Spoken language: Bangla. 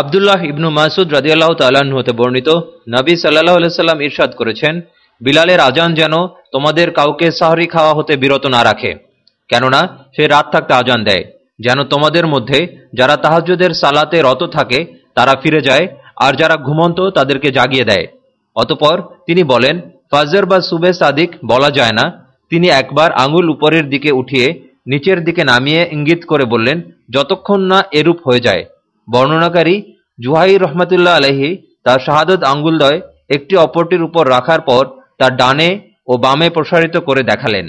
আবদুল্লাহ ইবনু মাসুদ রাজিয়াল্লাহ তাল্লাহ্ন হতে বর্ণিত, নবী সাল্লাহ সাল্লাম ইরশাদ করেছেন, বিলালের আজান যেন তোমাদের কাউকে সাহরি খাওয়া হতে বিরত না রাখে। কেননা, সে রাত থাকতে আজান দেয়। যেন তোমাদের মধ্যে যারা তাহাজ্যদের সালাতে রত থাকে, তারা ফিরে যায়, আর যারা ঘুমন্ত, তাদেরকে জাগিয়ে দেয়। অতপর তিনি বলেন, ফাজর বা সুবে সাদিক বলা যায় না। তিনি একবার আঙুল উপরের দিকে উঠিয়ে নিচের দিকে নামিয়ে ইঙ্গিত করে বললেন, যতক্ষণ না এরূপ হয়ে যায় বর্ণনাকারী জুহাই রহমতুল্লাহ আলহি তার শাহাদত আঙ্গুলদয় একটি অপরটির উপর রাখার পর তার ডানে ও বামে প্রসারিত করে দেখালেন।